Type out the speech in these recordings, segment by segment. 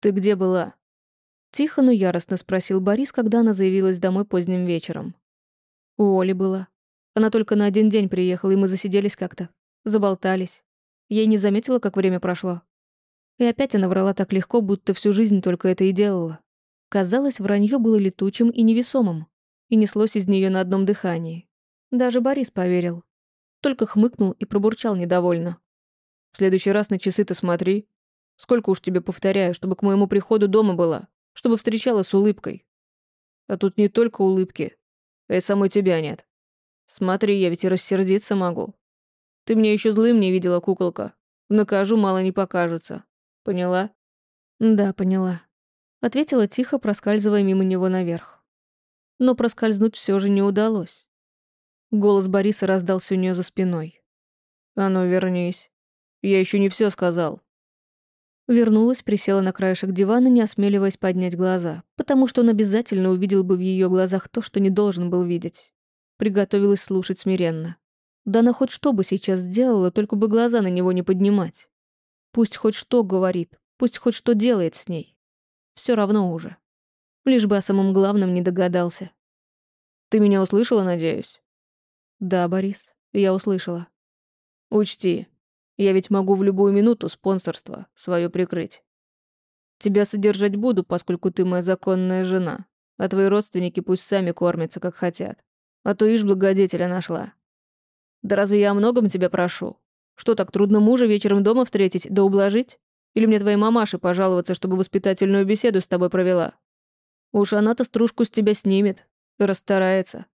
Ты где была?» Тихо, но яростно спросил Борис, когда она заявилась домой поздним вечером. У Оли была. Она только на один день приехала, и мы засиделись как-то. Заболтались. Я и не заметила, как время прошло. И опять она врала так легко, будто всю жизнь только это и делала. Казалось, вранье было летучим и невесомым, и неслось из нее на одном дыхании. Даже Борис поверил. Только хмыкнул и пробурчал недовольно. «В следующий раз на часы-то смотри. Сколько уж тебе повторяю, чтобы к моему приходу дома была, чтобы встречала с улыбкой. А тут не только улыбки, а и самой тебя нет. Смотри, я ведь и рассердиться могу. Ты меня еще злым не видела, куколка. Накажу, мало не покажется. Поняла? Да, поняла. Ответила тихо, проскальзывая мимо него наверх. Но проскользнуть все же не удалось. Голос Бориса раздался у нее за спиной. «А ну, вернись. Я еще не все сказал». Вернулась, присела на краешек дивана, не осмеливаясь поднять глаза, потому что он обязательно увидел бы в ее глазах то, что не должен был видеть. Приготовилась слушать смиренно. Да она хоть что бы сейчас сделала, только бы глаза на него не поднимать. Пусть хоть что говорит, пусть хоть что делает с ней. Все равно уже. Лишь бы о самом главном не догадался. «Ты меня услышала, надеюсь?» «Да, Борис, я услышала». «Учти, я ведь могу в любую минуту спонсорство свое прикрыть. Тебя содержать буду, поскольку ты моя законная жена, а твои родственники пусть сами кормятся, как хотят. А то ишь благодетеля нашла. Да разве я о многом тебя прошу? Что, так трудно мужа вечером дома встретить да ублажить? Или мне твоей мамаше пожаловаться, чтобы воспитательную беседу с тобой провела? Уж она-то стружку с тебя снимет и расстарается.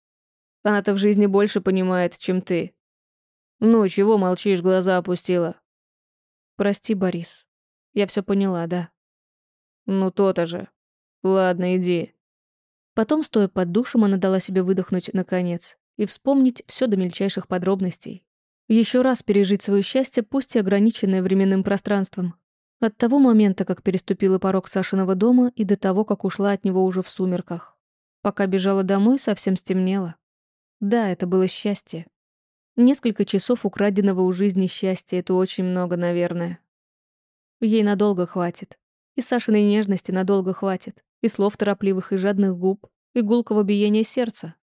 Она-то в жизни больше понимает, чем ты. «Ну, чего молчишь, глаза опустила?» «Прости, Борис. Я все поняла, да». «Ну, то-то же. Ладно, иди». Потом, стоя под душем, она дала себе выдохнуть наконец и вспомнить все до мельчайших подробностей. Еще раз пережить свое счастье, пусть и ограниченное временным пространством. От того момента, как переступила порог Сашиного дома, и до того, как ушла от него уже в сумерках. Пока бежала домой, совсем стемнело. Да, это было счастье. Несколько часов украденного у жизни счастья — это очень много, наверное. Ей надолго хватит. И Сашиной нежности надолго хватит. И слов торопливых и жадных губ. И гулкого биения сердца.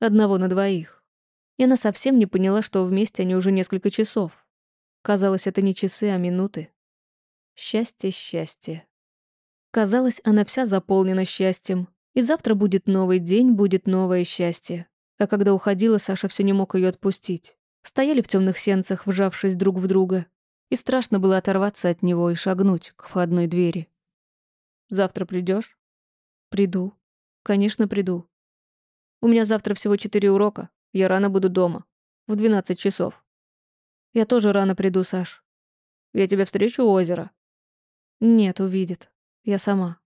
Одного на двоих. И она совсем не поняла, что вместе они уже несколько часов. Казалось, это не часы, а минуты. Счастье, счастье. Казалось, она вся заполнена счастьем. И завтра будет новый день, будет новое счастье. А когда уходила, Саша все не мог ее отпустить. Стояли в темных сенцах, вжавшись друг в друга. И страшно было оторваться от него и шагнуть к входной двери. «Завтра придешь? «Приду. Конечно, приду. У меня завтра всего четыре урока. Я рано буду дома. В двенадцать часов». «Я тоже рано приду, Саш». «Я тебя встречу у озера». «Нет, увидит. Я сама.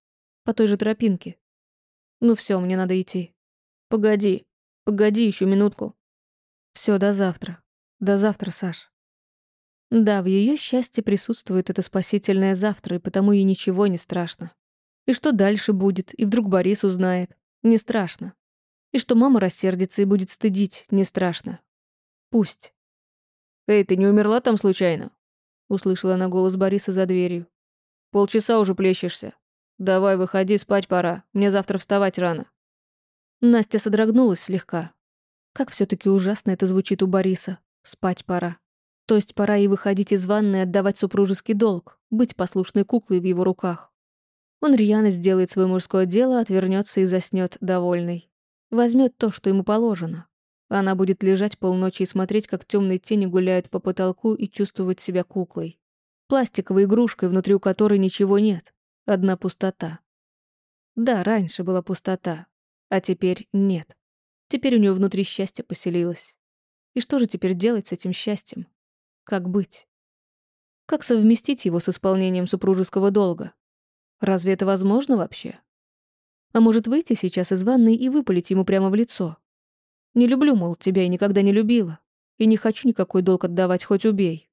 По той же тропинке. Ну все, мне надо идти». «Погоди. Погоди еще минутку. Все, до завтра. До завтра, Саш. Да, в ее счастье присутствует это спасительное завтра, и потому ей ничего не страшно. И что дальше будет, и вдруг Борис узнает. Не страшно. И что мама рассердится и будет стыдить, не страшно. Пусть. «Эй, ты не умерла там случайно?» Услышала она голос Бориса за дверью. «Полчаса уже плещешься. Давай, выходи, спать пора. Мне завтра вставать рано». Настя содрогнулась слегка. Как все таки ужасно это звучит у Бориса. Спать пора. То есть пора и выходить из ванны отдавать супружеский долг, быть послушной куклой в его руках. Он рьяно сделает свое мужское дело, отвернется и заснет довольный. Возьмет то, что ему положено. Она будет лежать полночи и смотреть, как темные тени гуляют по потолку и чувствовать себя куклой. Пластиковой игрушкой, внутри которой ничего нет. Одна пустота. Да, раньше была пустота, а теперь нет. Теперь у нее внутри счастье поселилось. И что же теперь делать с этим счастьем? Как быть? Как совместить его с исполнением супружеского долга? Разве это возможно вообще? А может выйти сейчас из ванной и выпалить ему прямо в лицо? Не люблю, мол, тебя и никогда не любила. И не хочу никакой долг отдавать, хоть убей.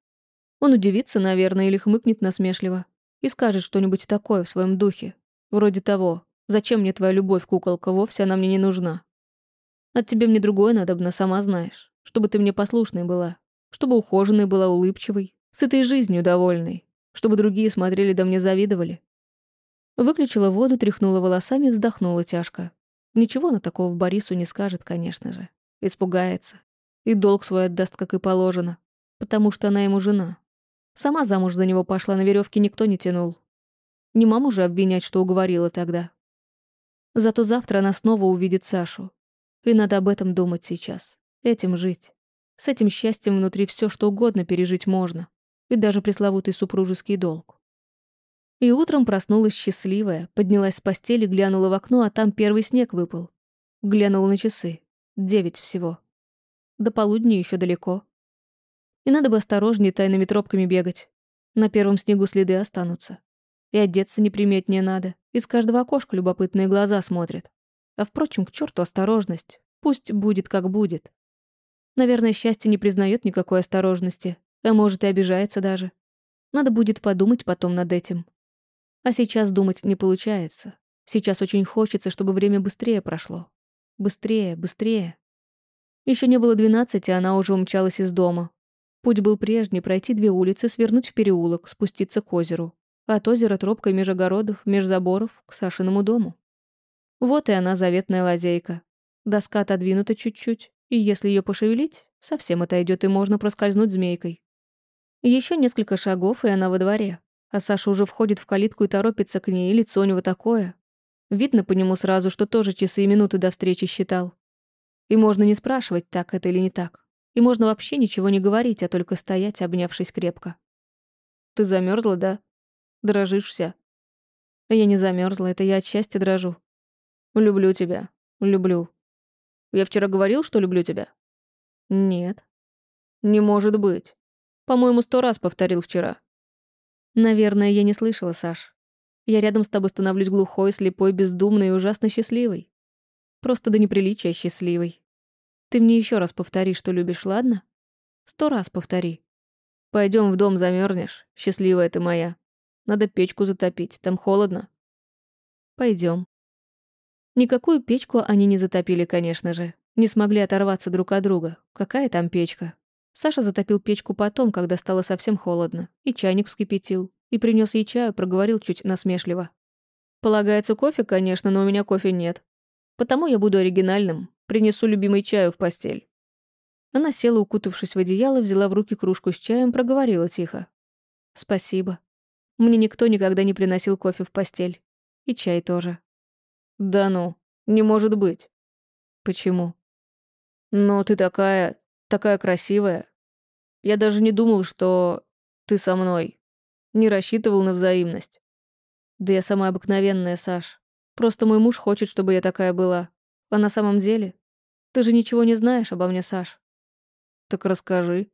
Он удивится, наверное, или хмыкнет насмешливо и скажет что-нибудь такое в своем духе. Вроде того. Зачем мне твоя любовь, куколка, вовсе она мне не нужна. От тебя мне другое надобно, сама знаешь. Чтобы ты мне послушной была. Чтобы ухоженной была, улыбчивой. С этой жизнью довольной. Чтобы другие смотрели да мне завидовали. Выключила воду, тряхнула волосами, вздохнула тяжко. Ничего на такого Борису не скажет, конечно же. Испугается. И долг свой отдаст, как и положено. Потому что она ему жена. Сама замуж за него пошла, на веревке никто не тянул. Не маму же обвинять, что уговорила тогда. Зато завтра она снова увидит Сашу. И надо об этом думать сейчас. Этим жить. С этим счастьем внутри все что угодно пережить можно. И даже пресловутый супружеский долг. И утром проснулась счастливая, поднялась с постели, глянула в окно, а там первый снег выпал. Глянула на часы. Девять всего. До полудня еще далеко. И надо бы осторожнее тайными тропками бегать. На первом снегу следы останутся. И одеться неприметнее надо. Из каждого окошка любопытные глаза смотрят. А впрочем, к черту осторожность. Пусть будет как будет. Наверное, счастье не признает никакой осторожности, а может и обижается даже. Надо будет подумать потом над этим. А сейчас думать не получается. Сейчас очень хочется, чтобы время быстрее прошло. Быстрее, быстрее. Еще не было двенадцати, а она уже умчалась из дома. Путь был прежний — пройти две улицы, свернуть в переулок, спуститься к озеру. От озера тропкой меж огородов, меж заборов, к Сашиному дому. Вот и она, заветная лазейка. Доска отодвинута чуть-чуть, и если ее пошевелить, совсем отойдет и можно проскользнуть змейкой. Еще несколько шагов, и она во дворе. А Саша уже входит в калитку и торопится к ней, и лицо у него такое. Видно по нему сразу, что тоже часы и минуты до встречи считал. И можно не спрашивать, так это или не так. И можно вообще ничего не говорить, а только стоять, обнявшись крепко. «Ты замерзла, да? Дрожишь вся?» «Я не замерзла, это я от счастья дрожу. Люблю тебя. Люблю. Я вчера говорил, что люблю тебя?» «Нет». «Не может быть. По-моему, сто раз повторил вчера». «Наверное, я не слышала, Саш. Я рядом с тобой становлюсь глухой, слепой, бездумной и ужасно счастливой. Просто до неприличия счастливой. Ты мне еще раз повтори, что любишь, ладно? Сто раз повтори. Пойдем в дом замерзнешь, счастливая ты моя. Надо печку затопить, там холодно. Пойдем. Никакую печку они не затопили, конечно же. Не смогли оторваться друг от друга. Какая там печка? Саша затопил печку потом, когда стало совсем холодно, и чайник вскипятил, и принес ей чаю, проговорил чуть насмешливо. «Полагается кофе, конечно, но у меня кофе нет. Потому я буду оригинальным, принесу любимый чаю в постель». Она села, укутавшись в одеяло, взяла в руки кружку с чаем, проговорила тихо. «Спасибо. Мне никто никогда не приносил кофе в постель. И чай тоже». «Да ну, не может быть». «Почему?» «Но ты такая... такая красивая. Я даже не думал, что ты со мной. Не рассчитывал на взаимность». «Да я самая обыкновенная, Саш. Просто мой муж хочет, чтобы я такая была. А на самом деле? Ты же ничего не знаешь обо мне, Саш». «Так расскажи».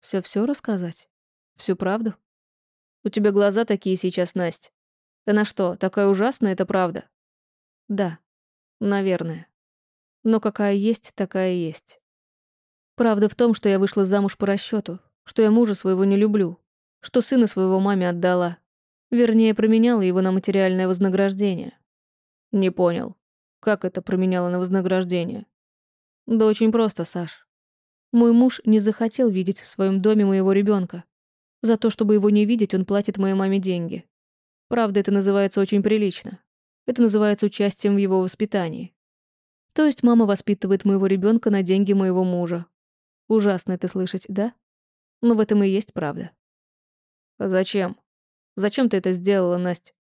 все все рассказать? Всю правду?» «У тебя глаза такие сейчас, Насть. Она что, такая ужасная, это правда?» «Да, наверное» но какая есть, такая есть. Правда в том, что я вышла замуж по расчету, что я мужа своего не люблю, что сына своего маме отдала. Вернее, променяла его на материальное вознаграждение. Не понял. Как это променяла на вознаграждение? Да очень просто, Саш. Мой муж не захотел видеть в своем доме моего ребенка. За то, чтобы его не видеть, он платит моей маме деньги. Правда, это называется очень прилично. Это называется участием в его воспитании. То есть мама воспитывает моего ребенка на деньги моего мужа. Ужасно это слышать, да? Но в этом и есть правда. А зачем? Зачем ты это сделала, Настя?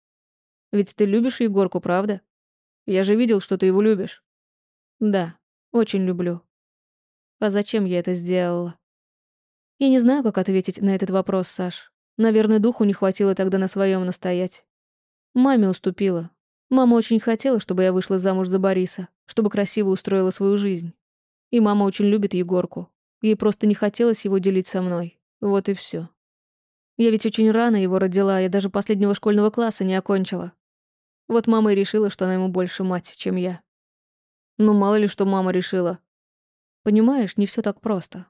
Ведь ты любишь Егорку, правда? Я же видел, что ты его любишь. Да, очень люблю. А зачем я это сделала? Я не знаю, как ответить на этот вопрос, Саш. Наверное, духу не хватило тогда на своем настоять. Маме уступила, Мама очень хотела, чтобы я вышла замуж за Бориса, чтобы красиво устроила свою жизнь. И мама очень любит Егорку. Ей просто не хотелось его делить со мной. Вот и все. Я ведь очень рано его родила, я даже последнего школьного класса не окончила. Вот мама и решила, что она ему больше мать, чем я. Ну, мало ли, что мама решила. Понимаешь, не все так просто.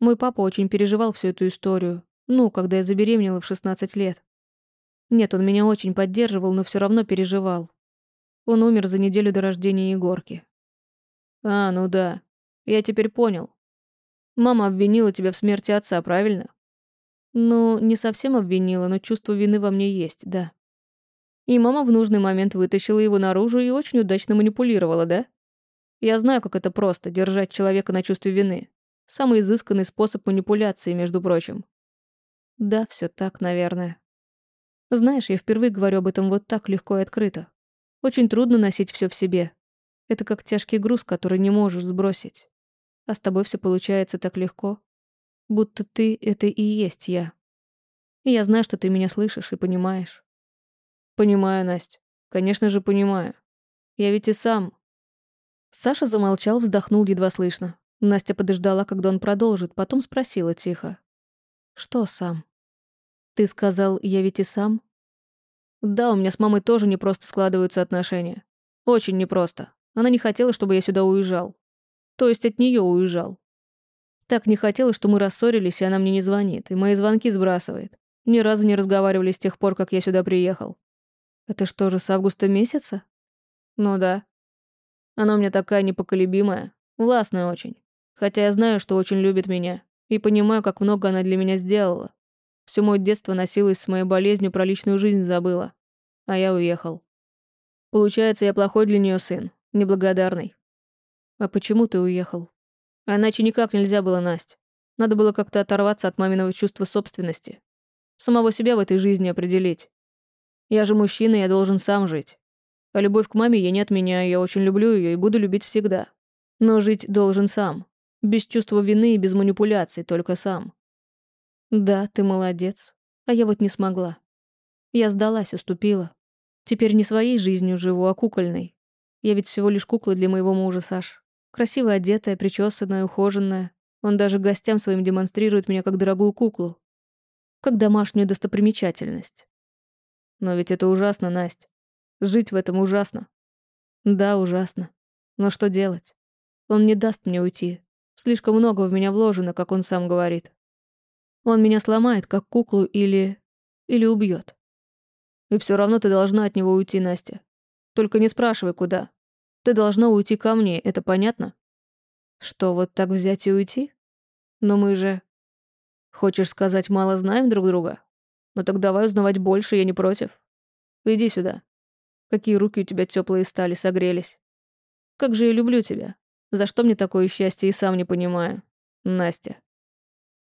Мой папа очень переживал всю эту историю. Ну, когда я забеременела в 16 лет. Нет, он меня очень поддерживал, но все равно переживал. Он умер за неделю до рождения Егорки. А, ну да. Я теперь понял. Мама обвинила тебя в смерти отца, правильно? Ну, не совсем обвинила, но чувство вины во мне есть, да. И мама в нужный момент вытащила его наружу и очень удачно манипулировала, да? Я знаю, как это просто — держать человека на чувстве вины. Самый изысканный способ манипуляции, между прочим. Да, все так, наверное. Знаешь, я впервые говорю об этом вот так легко и открыто. Очень трудно носить все в себе. Это как тяжкий груз, который не можешь сбросить. А с тобой все получается так легко. Будто ты — это и есть я. И я знаю, что ты меня слышишь и понимаешь. Понимаю, Настя. Конечно же, понимаю. Я ведь и сам. Саша замолчал, вздохнул едва слышно. Настя подождала, когда он продолжит, потом спросила тихо. «Что сам?» «Ты сказал, я ведь и сам?» «Да, у меня с мамой тоже непросто складываются отношения. Очень непросто. Она не хотела, чтобы я сюда уезжал. То есть от нее уезжал. Так не хотела, что мы рассорились, и она мне не звонит, и мои звонки сбрасывает. Ни разу не разговаривали с тех пор, как я сюда приехал. Это что же, с августа месяца? Ну да. Она у меня такая непоколебимая, властная очень. Хотя я знаю, что очень любит меня, и понимаю, как много она для меня сделала. Всё мое детство носилась с моей болезнью, про личную жизнь забыла. А я уехал. Получается, я плохой для неё сын, неблагодарный. А почему ты уехал? А иначе никак нельзя было, Настя. Надо было как-то оторваться от маминого чувства собственности. Самого себя в этой жизни определить. Я же мужчина, я должен сам жить. А любовь к маме я не отменяю, я очень люблю ее и буду любить всегда. Но жить должен сам. Без чувства вины и без манипуляций, только сам. Да, ты молодец. А я вот не смогла. Я сдалась, уступила. Теперь не своей жизнью живу, а кукольной. Я ведь всего лишь кукла для моего мужа, Саш. Красиво одетая, причесанная, ухоженная. Он даже гостям своим демонстрирует меня как дорогую куклу. Как домашнюю достопримечательность. Но ведь это ужасно, Настя. Жить в этом ужасно. Да, ужасно. Но что делать? Он не даст мне уйти. Слишком много в меня вложено, как он сам говорит. Он меня сломает, как куклу, или... или убьет. И все равно ты должна от него уйти, Настя. Только не спрашивай, куда. Ты должна уйти ко мне, это понятно? Что, вот так взять и уйти? Но мы же... Хочешь сказать, мало знаем друг друга? Ну так давай узнавать больше, я не против. Иди сюда. Какие руки у тебя теплые стали, согрелись. Как же я люблю тебя. За что мне такое счастье и сам не понимаю. Настя.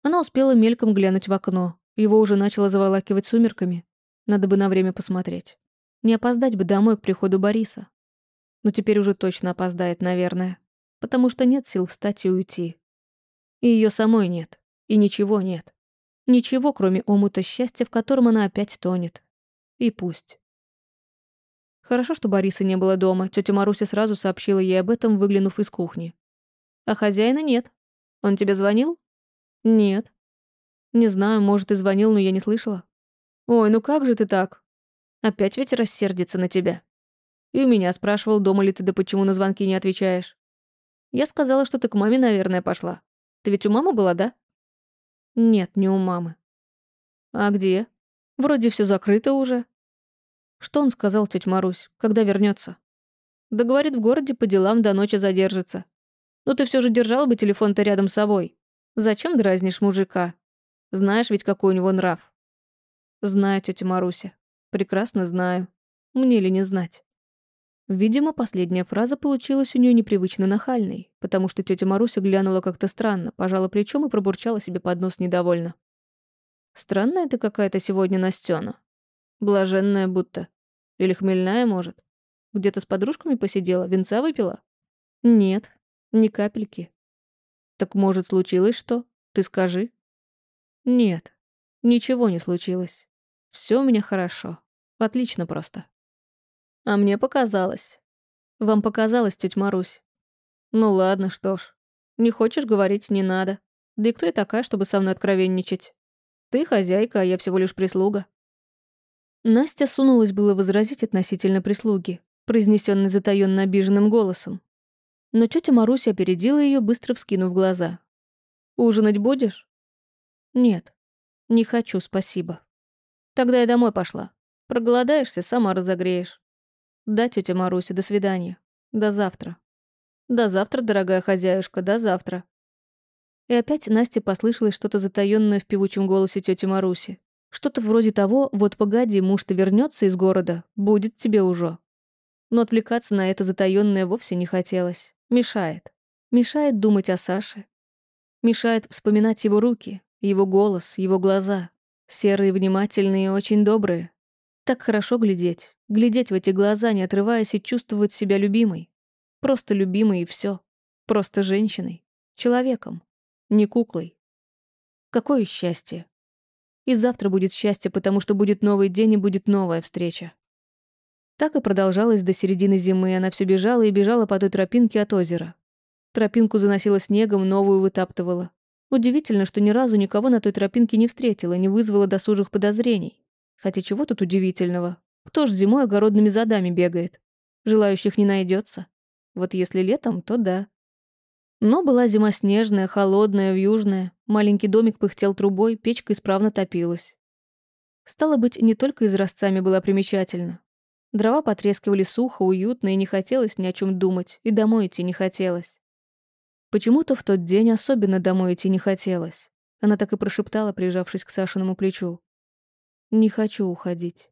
Она успела мельком глянуть в окно. Его уже начало заволакивать сумерками. Надо бы на время посмотреть. Не опоздать бы домой к приходу Бориса. Но теперь уже точно опоздает, наверное. Потому что нет сил встать и уйти. И ее самой нет. И ничего нет. Ничего, кроме омута счастья, в котором она опять тонет. И пусть. Хорошо, что Бориса не было дома. Тетя Маруся сразу сообщила ей об этом, выглянув из кухни. А хозяина нет. Он тебе звонил? Нет. Не знаю, может, и звонил, но я не слышала. Ой, ну как же ты так? Опять ведь рассердится на тебя. И у меня спрашивал, дома ли ты, да почему на звонки не отвечаешь. Я сказала, что ты к маме, наверное, пошла. Ты ведь у мамы была, да? Нет, не у мамы. А где? Вроде все закрыто уже. Что он сказал, тетя Марусь, когда вернется? Да говорит, в городе по делам до ночи задержится. Но ты все же держал бы телефон-то рядом с собой. Зачем дразнишь мужика? Знаешь ведь, какой у него нрав. Знаю, тетя Маруся. Прекрасно знаю. Мне ли не знать? Видимо, последняя фраза получилась у нее непривычно нахальной, потому что тетя Маруся глянула как-то странно, пожала плечом и пробурчала себе под нос недовольно. «Странная ты какая-то сегодня, Настёна. Блаженная будто. Или хмельная, может. Где-то с подружками посидела, венца выпила?» «Нет, ни капельки». «Так, может, случилось что? Ты скажи». «Нет, ничего не случилось. Все у меня хорошо. Отлично просто». А мне показалось. Вам показалось, тетя Марусь. Ну ладно, что ж. Не хочешь говорить, не надо. Да и кто я такая, чтобы со мной откровенничать? Ты хозяйка, а я всего лишь прислуга. Настя сунулась было возразить относительно прислуги, произнесенной затаённо обиженным голосом. Но тетя Маруся опередила ее, быстро вскинув глаза. «Ужинать будешь?» «Нет, не хочу, спасибо. Тогда я домой пошла. Проголодаешься, сама разогреешь. Да, тетя Маруся, до свидания. До завтра. До завтра, дорогая хозяюшка, до завтра. И опять Насте послышалось что-то затаённое в певучем голосе тети Маруси. Что-то вроде того, вот погоди, муж-то вернется из города, будет тебе уже. Но отвлекаться на это затаённое вовсе не хотелось. Мешает. Мешает думать о Саше. Мешает вспоминать его руки, его голос, его глаза. Серые, внимательные и очень добрые. Так хорошо глядеть. Глядеть в эти глаза, не отрываясь и чувствовать себя любимой. Просто любимой и все. Просто женщиной. Человеком. Не куклой. Какое счастье. И завтра будет счастье, потому что будет новый день и будет новая встреча. Так и продолжалось до середины зимы, она все бежала и бежала по той тропинке от озера. Тропинку заносила снегом, новую вытаптывала. Удивительно, что ни разу никого на той тропинке не встретила, не вызвала досужих подозрений. Хотя чего тут удивительного? Кто ж зимой огородными задами бегает? Желающих не найдется. Вот если летом, то да. Но была зима снежная, холодная, вьюжная. Маленький домик пыхтел трубой, печка исправно топилась. Стало быть, не только изразцами была примечательна. Дрова потрескивали сухо, уютно, и не хотелось ни о чем думать, и домой идти не хотелось. Почему-то в тот день особенно домой идти не хотелось. Она так и прошептала, прижавшись к Сашиному плечу. «Не хочу уходить.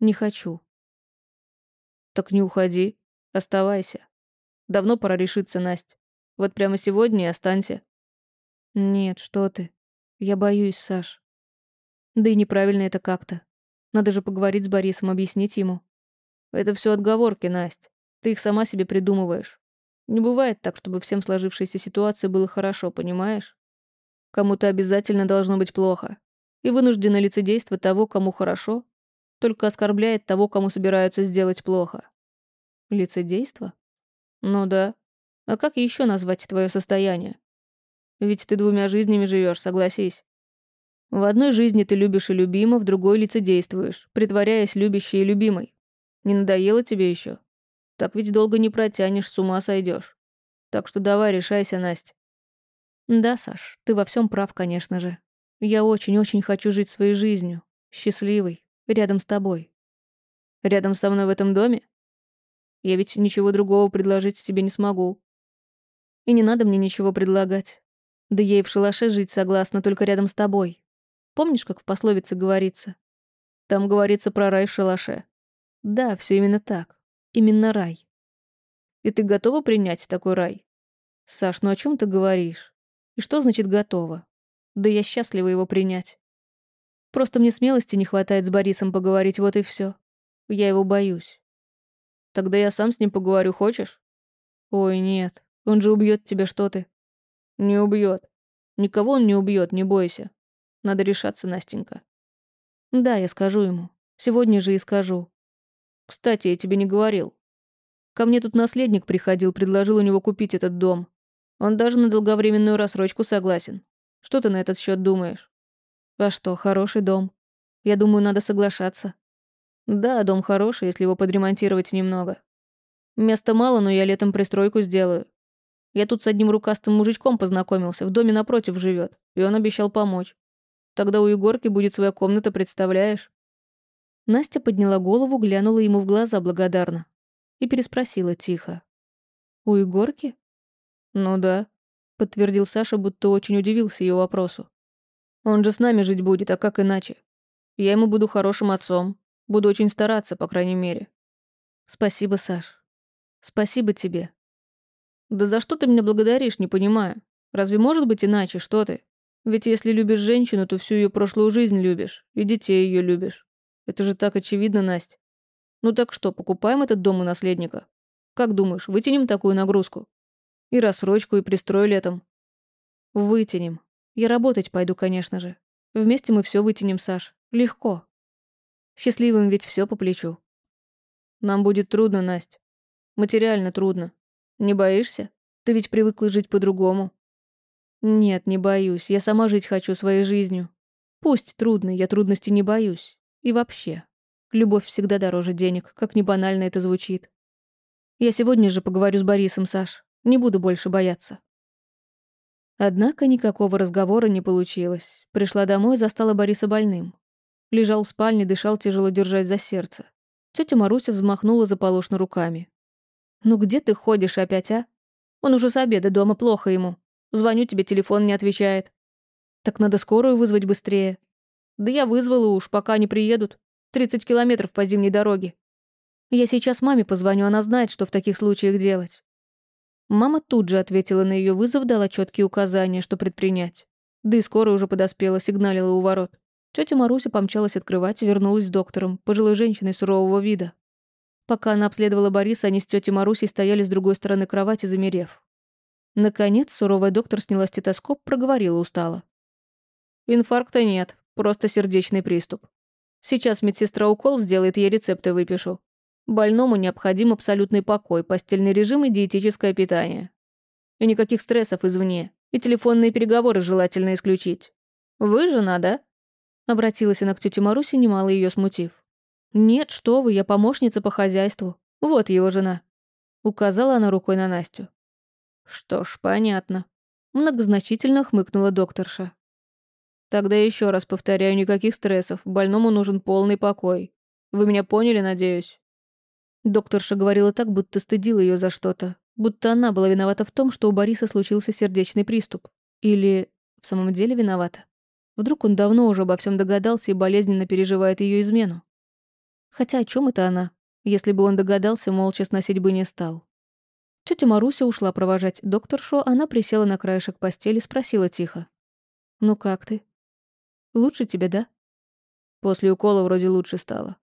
Не хочу». «Так не уходи. Оставайся. Давно пора решиться, Настя. Вот прямо сегодня и останься». «Нет, что ты. Я боюсь, Саш. Да и неправильно это как-то. Надо же поговорить с Борисом, объяснить ему. Это все отговорки, Настя. Ты их сама себе придумываешь. Не бывает так, чтобы всем сложившейся ситуации было хорошо, понимаешь? Кому-то обязательно должно быть плохо. И вынужденное лицедейство того, кому хорошо, только оскорбляет того, кому собираются сделать плохо. Лицедейство? Ну да. А как еще назвать твое состояние? Ведь ты двумя жизнями живешь, согласись. В одной жизни ты любишь и любима, в другой лицедействуешь, притворяясь любящей и любимой. Не надоело тебе еще? Так ведь долго не протянешь, с ума сойдешь. Так что давай, решайся, Настя. Да, Саш, ты во всем прав, конечно же. Я очень-очень хочу жить своей жизнью, счастливой, рядом с тобой. Рядом со мной в этом доме? Я ведь ничего другого предложить тебе не смогу. И не надо мне ничего предлагать. Да и в шалаше жить согласна, только рядом с тобой. Помнишь, как в пословице говорится? Там говорится про рай в шалаше. Да, все именно так. Именно рай. И ты готова принять такой рай? Саш, ну о чем ты говоришь? И что значит готова? Да я счастлива его принять. Просто мне смелости не хватает с Борисом поговорить, вот и все. Я его боюсь. Тогда я сам с ним поговорю, хочешь? Ой, нет. Он же убьет тебя, что ты? Не убьет. Никого он не убьет, не бойся. Надо решаться, Настенька. Да, я скажу ему. Сегодня же и скажу. Кстати, я тебе не говорил. Ко мне тут наследник приходил, предложил у него купить этот дом. Он даже на долговременную рассрочку согласен. Что ты на этот счет думаешь? А что, хороший дом. Я думаю, надо соглашаться. Да, дом хороший, если его подремонтировать немного. Места мало, но я летом пристройку сделаю. Я тут с одним рукастым мужичком познакомился, в доме напротив живет, и он обещал помочь. Тогда у Егорки будет своя комната, представляешь? Настя подняла голову, глянула ему в глаза благодарно и переспросила тихо. «У Егорки?» «Ну да», — подтвердил Саша, будто очень удивился ее вопросу. «Он же с нами жить будет, а как иначе? Я ему буду хорошим отцом, буду очень стараться, по крайней мере». «Спасибо, Саш. Спасибо тебе». «Да за что ты меня благодаришь, не понимаю. Разве может быть иначе, что ты? Ведь если любишь женщину, то всю ее прошлую жизнь любишь, и детей ее любишь. Это же так очевидно, Настя. Ну так что, покупаем этот дом у наследника? Как думаешь, вытянем такую нагрузку? И рассрочку, и пристрой летом. Вытянем. Я работать пойду, конечно же. Вместе мы все вытянем, Саш. Легко. Счастливым ведь все по плечу. Нам будет трудно, Настя. Материально трудно. Не боишься? Ты ведь привыкла жить по-другому. Нет, не боюсь. Я сама жить хочу своей жизнью. Пусть трудно, я трудностей не боюсь. И вообще, любовь всегда дороже денег, как ни банально это звучит. Я сегодня же поговорю с Борисом, Саш. Не буду больше бояться. Однако никакого разговора не получилось. Пришла домой, застала Бориса больным. Лежал в спальне, дышал, тяжело держась за сердце. Тетя Маруся взмахнула заполошно руками. «Ну где ты ходишь опять, а? Он уже с обеда дома, плохо ему. Звоню тебе, телефон не отвечает. Так надо скорую вызвать быстрее. Да я вызвала уж, пока они приедут. 30 километров по зимней дороге. Я сейчас маме позвоню, она знает, что в таких случаях делать. Мама тут же ответила на ее вызов, дала четкие указания, что предпринять. Да и скоро уже подоспела, сигналила у ворот. Тетя Маруся помчалась открывать вернулась с доктором, пожилой женщиной сурового вида. Пока она обследовала Бориса, они с тетей Марусей стояли с другой стороны кровати, замерев. Наконец, суровая доктор сняла стетоскоп, проговорила устало. «Инфаркта нет, просто сердечный приступ. Сейчас медсестра укол сделает, я рецепты выпишу. Больному необходим абсолютный покой, постельный режим и диетическое питание. И никаких стрессов извне, и телефонные переговоры желательно исключить. Вы жена, да?» Обратилась она к тете Марусе, немало ее смутив. «Нет, что вы, я помощница по хозяйству. Вот его жена». Указала она рукой на Настю. «Что ж, понятно». Многозначительно хмыкнула докторша. «Тогда еще раз повторяю, никаких стрессов. Больному нужен полный покой. Вы меня поняли, надеюсь?» Докторша говорила так, будто стыдила ее за что-то. Будто она была виновата в том, что у Бориса случился сердечный приступ. Или в самом деле виновата. Вдруг он давно уже обо всем догадался и болезненно переживает ее измену. Хотя о чем это она? Если бы он догадался, молча сносить бы не стал. Тетя Маруся ушла провожать докторшу, она присела на краешек постели, спросила тихо. «Ну как ты? Лучше тебе, да?» После укола вроде лучше стало.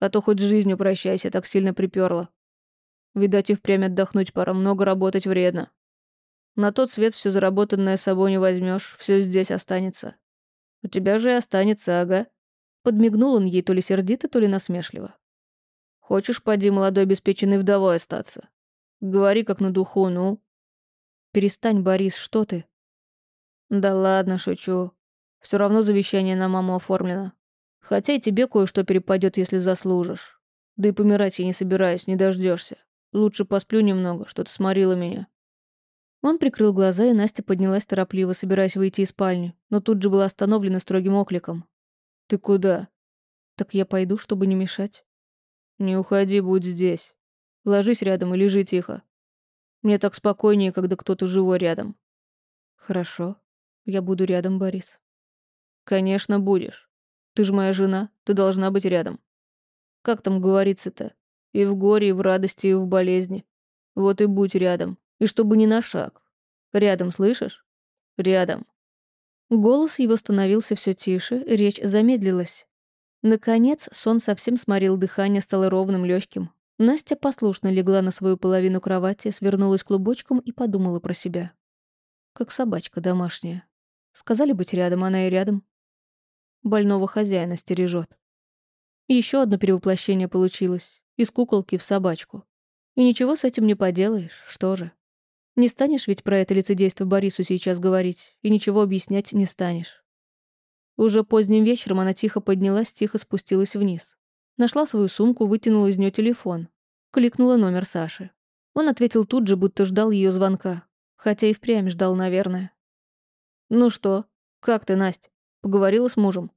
А то хоть с жизнью прощайся, так сильно припёрло. Видать, и впрямь отдохнуть пора, много работать вредно. На тот свет все заработанное с собой не возьмешь, все здесь останется. У тебя же и останется, ага». Подмигнул он ей то ли сердито, то ли насмешливо. «Хочешь, поди, молодой обеспеченный вдовой остаться? Говори как на духу, ну». «Перестань, Борис, что ты?» «Да ладно, шучу. Все равно завещание на маму оформлено. Хотя и тебе кое-что перепадет, если заслужишь. Да и помирать я не собираюсь, не дождешься. Лучше посплю немного, что-то сморило меня. Он прикрыл глаза, и Настя поднялась торопливо, собираясь выйти из спальни, но тут же была остановлена строгим окликом. «Ты куда?» «Так я пойду, чтобы не мешать». «Не уходи, будь здесь. Ложись рядом и лежи тихо. Мне так спокойнее, когда кто-то живой рядом». «Хорошо. Я буду рядом, Борис». «Конечно, будешь. Ты же моя жена, ты должна быть рядом. Как там говорится-то? И в горе, и в радости, и в болезни. Вот и будь рядом, и чтобы не на шаг. Рядом, слышишь? Рядом. Голос его становился все тише, речь замедлилась. Наконец, сон совсем сморил дыхание, стало ровным, легким. Настя послушно легла на свою половину кровати, свернулась клубочком и подумала про себя. Как собачка домашняя. Сказали быть рядом, она и рядом. Больного хозяина стережет. Еще одно перевоплощение получилось. Из куколки в собачку. И ничего с этим не поделаешь, что же. Не станешь ведь про это лицедейство Борису сейчас говорить, и ничего объяснять не станешь. Уже поздним вечером она тихо поднялась, тихо спустилась вниз. Нашла свою сумку, вытянула из нее телефон. Кликнула номер Саши. Он ответил тут же, будто ждал ее звонка. Хотя и впрямь ждал, наверное. «Ну что? Как ты, Настя? Поговорила с мужем?»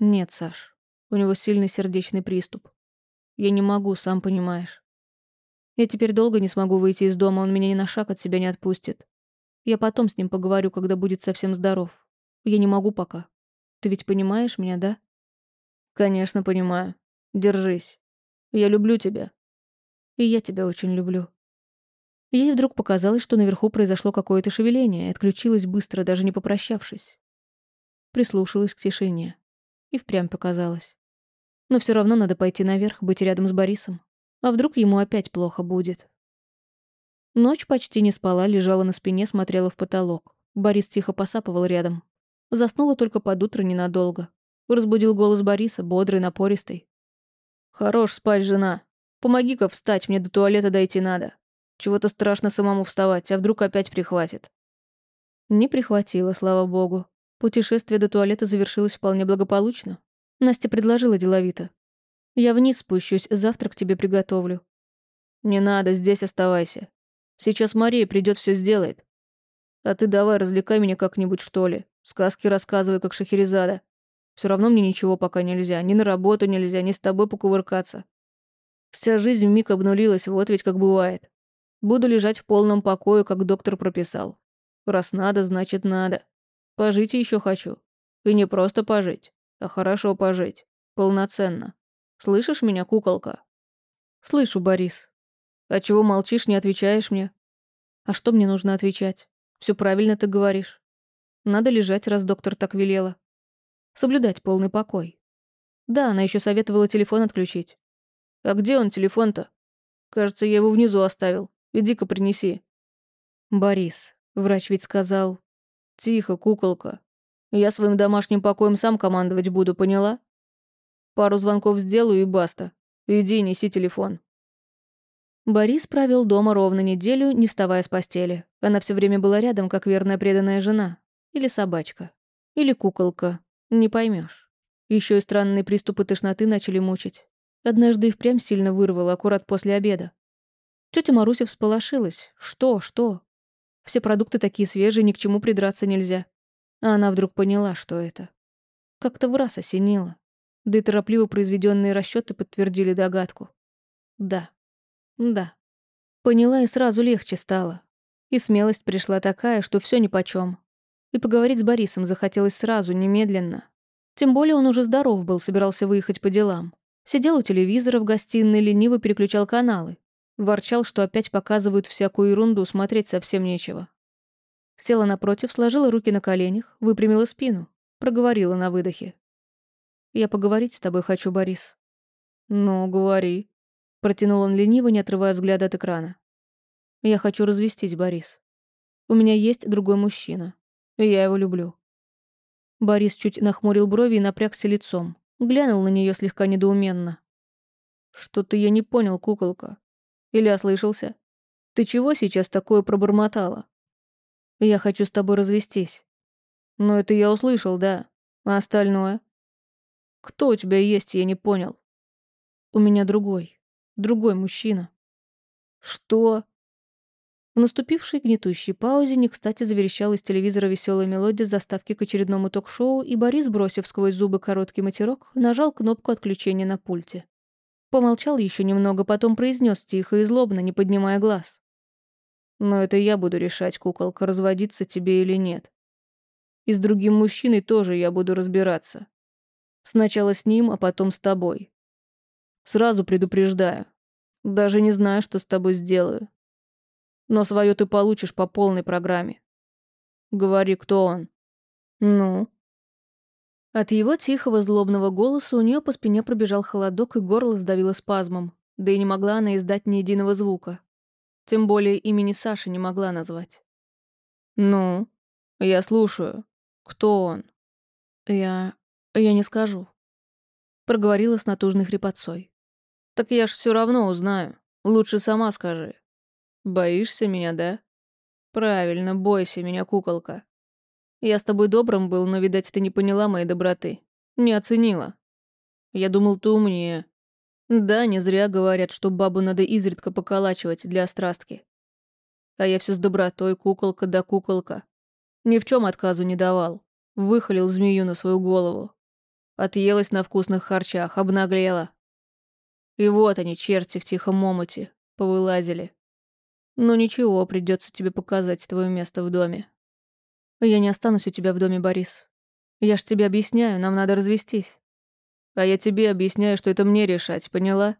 «Нет, Саш. У него сильный сердечный приступ. Я не могу, сам понимаешь. Я теперь долго не смогу выйти из дома, он меня ни на шаг от себя не отпустит. Я потом с ним поговорю, когда будет совсем здоров. Я не могу пока. Ты ведь понимаешь меня, да? Конечно, понимаю. Держись. Я люблю тебя. И я тебя очень люблю. Ей вдруг показалось, что наверху произошло какое-то шевеление, и отключилась быстро, даже не попрощавшись. Прислушалась к тишине. И впрямь показалось. Но все равно надо пойти наверх, быть рядом с Борисом. А вдруг ему опять плохо будет? Ночь почти не спала, лежала на спине, смотрела в потолок. Борис тихо посапывал рядом. Заснула только под утро ненадолго. Разбудил голос Бориса, бодрый, напористый. «Хорош спать, жена. Помоги-ка встать, мне до туалета дойти надо. Чего-то страшно самому вставать, а вдруг опять прихватит». Не прихватило, слава богу. Путешествие до туалета завершилось вполне благополучно. Настя предложила деловито. Я вниз спущусь, завтрак тебе приготовлю. Не надо, здесь оставайся. Сейчас Мария придет, все сделает. А ты давай развлекай меня как-нибудь, что ли. Сказки рассказывай, как Шахерезада. Все равно мне ничего пока нельзя. Ни на работу нельзя, ни с тобой покувыркаться. Вся жизнь вмиг обнулилась, вот ведь как бывает. Буду лежать в полном покое, как доктор прописал. Раз надо, значит надо. Пожить еще хочу. И не просто пожить, а хорошо пожить. Полноценно. Слышишь меня, куколка?» «Слышу, Борис. А чего молчишь, не отвечаешь мне?» «А что мне нужно отвечать? Все правильно ты говоришь. Надо лежать, раз доктор так велела. Соблюдать полный покой. Да, она еще советовала телефон отключить. А где он, телефон-то? Кажется, я его внизу оставил. Иди-ка принеси. Борис, врач ведь сказал... Тихо, куколка. Я своим домашним покоем сам командовать буду, поняла? Пару звонков сделаю и баста. Иди, неси телефон. Борис провел дома ровно неделю, не вставая с постели. Она все время была рядом, как верная преданная жена. Или собачка. Или куколка. Не поймешь. Еще и странные приступы тошноты начали мучить. Однажды и впрямь сильно вырвало, аккурат после обеда. Тетя Маруся всполошилась. Что, что? Все продукты такие свежие, ни к чему придраться нельзя. А она вдруг поняла, что это. Как-то в раз осенило. Да и торопливо произведенные расчеты подтвердили догадку. Да. Да. Поняла и сразу легче стало. И смелость пришла такая, что все нипочем. И поговорить с Борисом захотелось сразу, немедленно. Тем более он уже здоров был, собирался выехать по делам. Сидел у телевизора в гостиной, лениво переключал каналы. Ворчал, что опять показывают всякую ерунду, смотреть совсем нечего. Села напротив, сложила руки на коленях, выпрямила спину. Проговорила на выдохе. «Я поговорить с тобой хочу, Борис». «Ну, говори», — протянул он лениво, не отрывая взгляда от экрана. «Я хочу развестись, Борис. У меня есть другой мужчина и я его люблю». Борис чуть нахмурил брови и напрягся лицом. Глянул на нее слегка недоуменно. «Что-то я не понял, куколка. Или ослышался? Ты чего сейчас такое пробормотала?» «Я хочу с тобой развестись». «Ну, это я услышал, да. А остальное?» «Кто у тебя есть, я не понял». «У меня другой. Другой мужчина». «Что?» В наступившей гнетущей паузе не кстати заверещала из телевизора веселая мелодия заставки к очередному ток-шоу, и Борис, бросив сквозь зубы короткий матерок, нажал кнопку отключения на пульте. Помолчал еще немного, потом произнес тихо и злобно, не поднимая глаз. «Но это я буду решать, куколка, разводиться тебе или нет. И с другим мужчиной тоже я буду разбираться. Сначала с ним, а потом с тобой. Сразу предупреждаю. Даже не знаю, что с тобой сделаю. Но свое ты получишь по полной программе. Говори, кто он. Ну? От его тихого злобного голоса у нее по спине пробежал холодок и горло сдавило спазмом. Да и не могла она издать ни единого звука. Тем более имени Саши не могла назвать. «Ну, я слушаю. Кто он?» «Я... я не скажу», — проговорила с натужной хрипотцой. «Так я ж все равно узнаю. Лучше сама скажи. Боишься меня, да? Правильно, бойся меня, куколка. Я с тобой добрым был, но, видать, ты не поняла моей доброты. Не оценила. Я думал, ты умнее. Да, не зря говорят, что бабу надо изредка поколачивать для острастки. А я все с добротой, куколка да куколка. Ни в чем отказу не давал. Выхалил змею на свою голову. Отъелась на вкусных харчах, обнаглела. И вот они, черти в тихом омуте, повылазили. Но ничего, придется тебе показать твое место в доме. Я не останусь у тебя в доме, Борис. Я ж тебе объясняю, нам надо развестись. А я тебе объясняю, что это мне решать, поняла?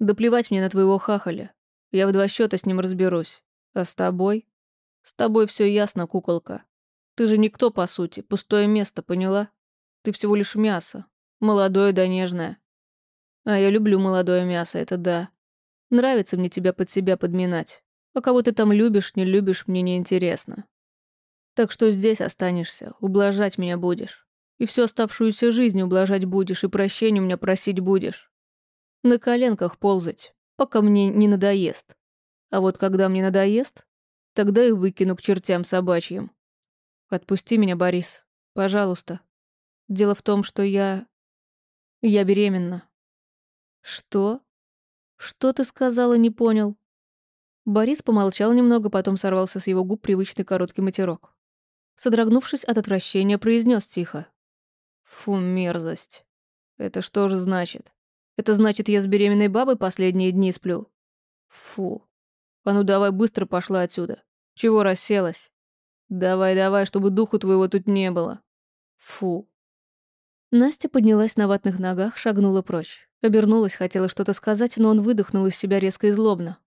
Да плевать мне на твоего хахаля. Я в два счета с ним разберусь. А с тобой? С тобой все ясно, куколка. Ты же никто, по сути, пустое место, поняла? Ты всего лишь мясо. Молодое да нежное. А я люблю молодое мясо, это да. Нравится мне тебя под себя подминать. А кого ты там любишь, не любишь, мне не интересно. Так что здесь останешься, ублажать меня будешь. И всю оставшуюся жизнь ублажать будешь, и прощения у меня просить будешь. На коленках ползать, пока мне не надоест. А вот когда мне надоест, тогда и выкину к чертям собачьим. Отпусти меня, Борис, пожалуйста. Дело в том, что я... Я беременна. Что? «Что ты сказала, не понял?» Борис помолчал немного, потом сорвался с его губ привычный короткий матерок. Содрогнувшись от отвращения, произнес тихо. «Фу, мерзость. Это что же значит? Это значит, я с беременной бабой последние дни сплю? Фу. А ну давай быстро пошла отсюда. Чего расселась? Давай, давай, чтобы духу твоего тут не было. Фу». Настя поднялась на ватных ногах, шагнула прочь. Обернулась, хотела что-то сказать, но он выдохнул из себя резко и злобно.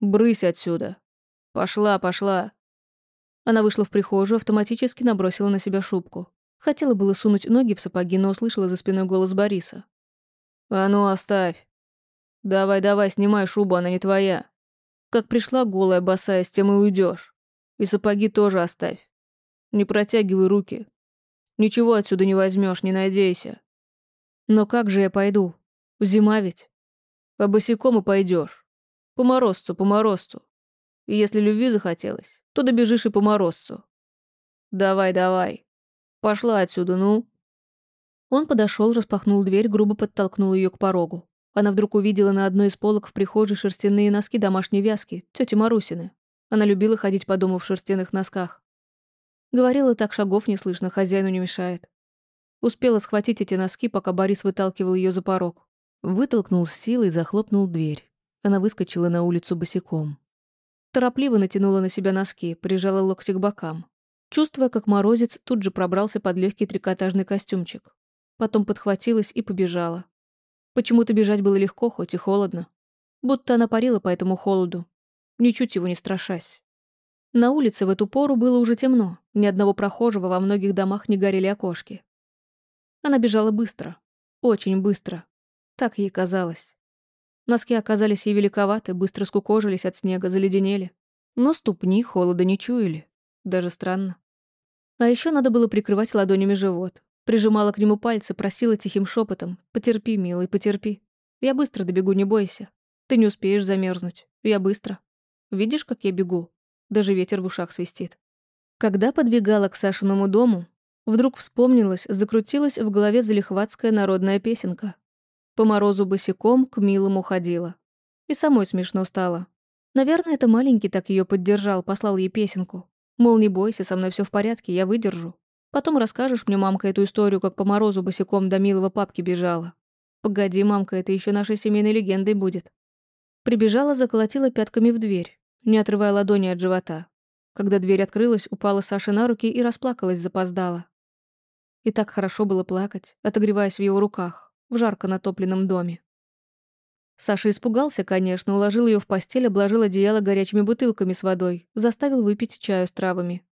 «Брысь отсюда! Пошла, пошла!» Она вышла в прихожую, автоматически набросила на себя шубку. Хотела было сунуть ноги в сапоги, но услышала за спиной голос Бориса. «А ну, оставь! Давай, давай, снимай шубу, она не твоя. Как пришла голая, босая, с тем и уйдешь. И сапоги тоже оставь. Не протягивай руки. Ничего отсюда не возьмешь, не надейся. Но как же я пойду? Зима ведь. А босиком и пойдешь. По морозцу, по морозцу. И если любви захотелось, то добежишь и по морозцу. Давай, давай. Пошла отсюда, ну. Он подошел, распахнул дверь, грубо подтолкнул ее к порогу. Она вдруг увидела на одной из полок в прихожей шерстяные носки домашней вязки, тети Марусины. Она любила ходить по дому в шерстяных носках. Говорила так, шагов не слышно, хозяину не мешает. Успела схватить эти носки, пока Борис выталкивал ее за порог. Вытолкнул с силой захлопнул дверь. Она выскочила на улицу босиком. Торопливо натянула на себя носки, прижала локти к бокам. Чувствуя, как морозец тут же пробрался под легкий трикотажный костюмчик. Потом подхватилась и побежала. Почему-то бежать было легко, хоть и холодно. Будто она парила по этому холоду, ничуть его не страшась. На улице в эту пору было уже темно, ни одного прохожего во многих домах не горели окошки. Она бежала быстро, очень быстро. Так ей казалось. Носки оказались ей великоваты, быстро скукожились от снега, заледенели. Но ступни холода не чуяли. Даже странно. А еще надо было прикрывать ладонями живот, Прижимала к нему пальцы, просила тихим шепотом: «Потерпи, милый, потерпи. Я быстро добегу, не бойся. Ты не успеешь замерзнуть. Я быстро. Видишь, как я бегу? Даже ветер в ушах свистит». Когда подбегала к Сашиному дому, вдруг вспомнилась, закрутилась в голове залихватская народная песенка. По морозу босиком к милому ходила. И самой смешно стало. Наверное, это маленький так ее поддержал, послал ей песенку. Мол, не бойся, со мной все в порядке, я выдержу. Потом расскажешь мне, мамка, эту историю, как по морозу босиком до милого папки бежала. Погоди, мамка, это еще нашей семейной легендой будет. Прибежала, заколотила пятками в дверь, не отрывая ладони от живота. Когда дверь открылась, упала Саша на руки и расплакалась запоздала. И так хорошо было плакать, отогреваясь в его руках, в жарко натопленном доме. Саша испугался, конечно, уложил ее в постель, обложил одеяло горячими бутылками с водой, заставил выпить чаю с травами.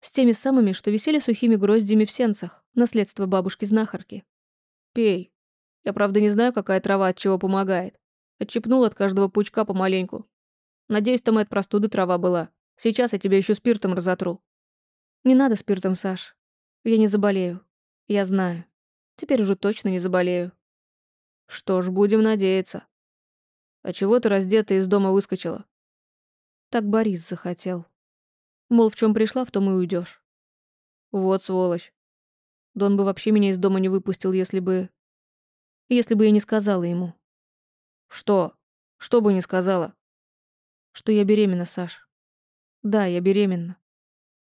С теми самыми, что висели сухими гроздями в сенцах, наследство бабушки-знахарки. «Пей. Я, правда, не знаю, какая трава от чего помогает. Отчепнул от каждого пучка помаленьку. Надеюсь, там и от простуды трава была. Сейчас я тебя еще спиртом разотру». «Не надо спиртом, Саш. Я не заболею. Я знаю. Теперь уже точно не заболею». «Что ж, будем надеяться. А чего ты раздетая из дома выскочила?» Так Борис захотел. Мол, в чем пришла, в том и уйдешь. Вот сволочь. Дон бы вообще меня из дома не выпустил, если бы... Если бы я не сказала ему. Что? Что бы не сказала? Что я беременна, Саш. Да, я беременна.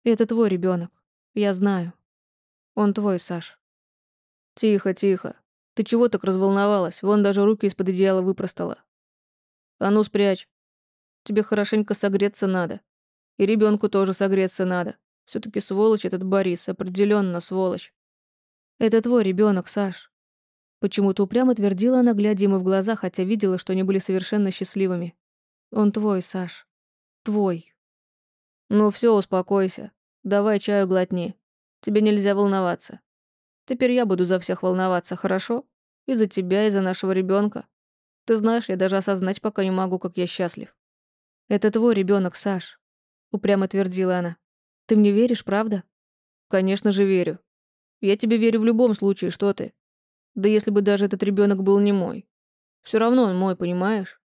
это твой ребенок. Я знаю. Он твой, Саш. Тихо, тихо. Ты чего так разволновалась? Вон даже руки из-под одеяла выпростала. А ну, спрячь. Тебе хорошенько согреться надо. И ребенку тоже согреться надо. все таки сволочь этот Борис, определенно сволочь. Это твой ребенок, Саш. Почему-то упрямо твердила она, глядя ему в глаза, хотя видела, что они были совершенно счастливыми. Он твой, Саш. Твой. Ну все, успокойся. Давай чаю глотни. Тебе нельзя волноваться. Теперь я буду за всех волноваться, хорошо? И за тебя, и за нашего ребенка. Ты знаешь, я даже осознать пока не могу, как я счастлив. Это твой ребенок, Саш упрямо твердила она. «Ты мне веришь, правда?» «Конечно же верю. Я тебе верю в любом случае, что ты. Да если бы даже этот ребенок был не мой. Все равно он мой, понимаешь?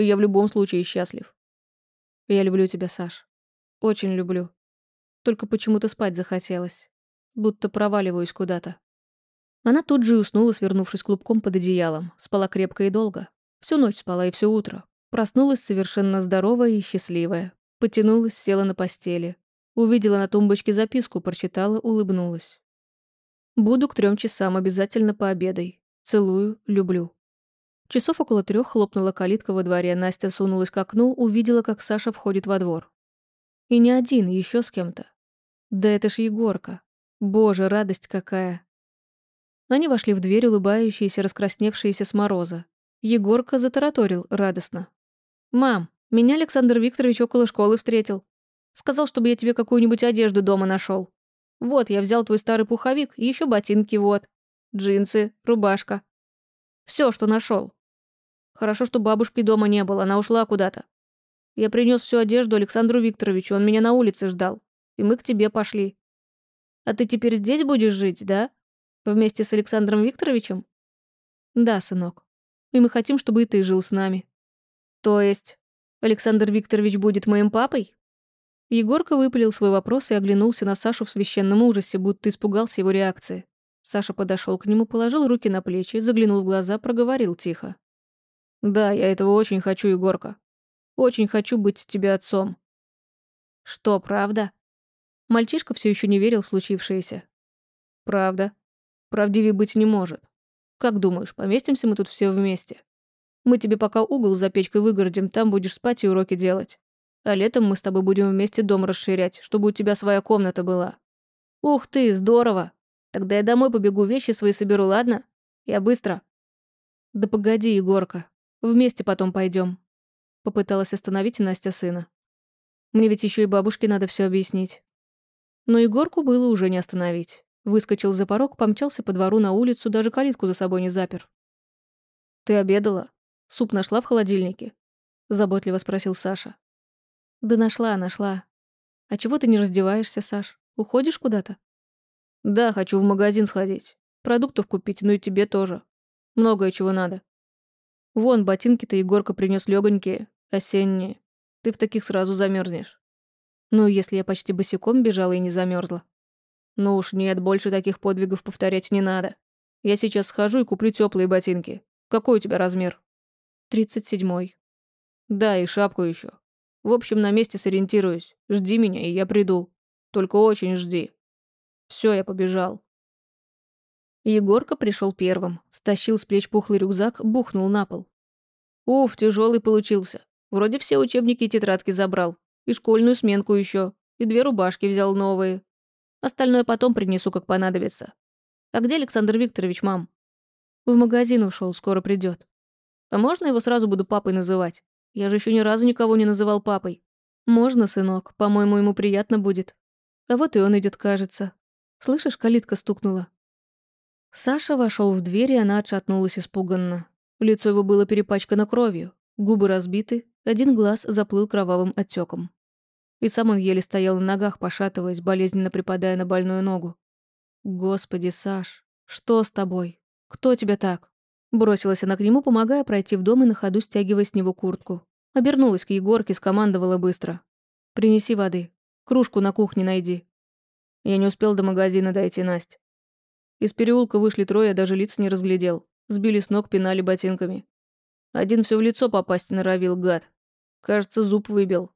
И я в любом случае счастлив. Я люблю тебя, Саш. Очень люблю. Только почему-то спать захотелось. Будто проваливаюсь куда-то. Она тут же уснула, свернувшись клубком под одеялом. Спала крепко и долго. Всю ночь спала и все утро. Проснулась совершенно здоровая и счастливая. Потянулась, села на постели. Увидела на тумбочке записку, прочитала, улыбнулась. «Буду к трем часам, обязательно пообедай. Целую, люблю». Часов около трех хлопнула калитка во дворе, Настя сунулась к окну, увидела, как Саша входит во двор. И не один, еще с кем-то. Да это ж Егорка. Боже, радость какая. Они вошли в дверь, улыбающиеся, раскрасневшиеся с мороза. Егорка затараторил радостно. «Мам, меня Александр Викторович около школы встретил. Сказал, чтобы я тебе какую-нибудь одежду дома нашел. Вот, я взял твой старый пуховик, и еще ботинки вот. Джинсы, рубашка. Все, что нашел. Хорошо, что бабушки дома не было, она ушла куда-то. Я принес всю одежду Александру Викторовичу, он меня на улице ждал. И мы к тебе пошли. А ты теперь здесь будешь жить, да? Вместе с Александром Викторовичем? Да, сынок. И мы хотим, чтобы и ты жил с нами. То есть, Александр Викторович будет моим папой? Егорка выпалил свой вопрос и оглянулся на Сашу в священном ужасе, будто испугался его реакции. Саша подошел к нему, положил руки на плечи, заглянул в глаза, проговорил тихо. «Да, я этого очень хочу, Егорка. Очень хочу быть тебе отцом». «Что, правда?» Мальчишка все еще не верил в случившееся. «Правда. Правдивее быть не может. Как думаешь, поместимся мы тут все вместе? Мы тебе пока угол за печкой выгородим, там будешь спать и уроки делать. А летом мы с тобой будем вместе дом расширять, чтобы у тебя своя комната была. Ух ты, здорово! Тогда я домой побегу, вещи свои соберу, ладно? Я быстро. Да погоди, Егорка. Вместе потом пойдем. Попыталась остановить Настя сына. Мне ведь еще и бабушке надо все объяснить. Но Егорку было уже не остановить. Выскочил за порог, помчался по двору на улицу, даже калитку за собой не запер. «Ты обедала? Суп нашла в холодильнике?» Заботливо спросил Саша. Да нашла, нашла. А чего ты не раздеваешься, Саш? Уходишь куда-то? Да, хочу в магазин сходить. Продуктов купить, ну и тебе тоже. Многое чего надо. Вон, ботинки-то Егорка принес легонькие, осенние. Ты в таких сразу замерзнешь. Ну, если я почти босиком бежала и не замерзла. Ну уж нет, больше таких подвигов повторять не надо. Я сейчас схожу и куплю теплые ботинки. Какой у тебя размер? Тридцать седьмой. Да, и шапку еще. В общем, на месте сориентируюсь. Жди меня, и я приду. Только очень жди. Все, я побежал. Егорка пришел первым, стащил с плеч пухлый рюкзак, бухнул на пол. Уф, тяжелый получился. Вроде все учебники и тетрадки забрал. И школьную сменку еще. И две рубашки взял новые. Остальное потом принесу, как понадобится. А где Александр Викторович, мам? В магазин ушел, скоро придет. А можно его сразу буду папой называть? Я же еще ни разу никого не называл папой. Можно, сынок, по-моему, ему приятно будет. А вот и он идет, кажется. Слышишь, калитка стукнула. Саша вошел в дверь, и она отшатнулась испуганно. Лицо его было перепачкано кровью, губы разбиты, один глаз заплыл кровавым отеком. И сам он еле стоял на ногах, пошатываясь, болезненно припадая на больную ногу. «Господи, Саш, что с тобой? Кто тебя так?» Бросилась она к нему, помогая пройти в дом и на ходу стягивая с него куртку. Обернулась к Егорке, скомандовала быстро. «Принеси воды. Кружку на кухне найди». Я не успел до магазина дойти, Настя. Из переулка вышли трое, даже лиц не разглядел. Сбили с ног, пинали ботинками. Один все в лицо попасть норовил, гад. Кажется, зуб выбил.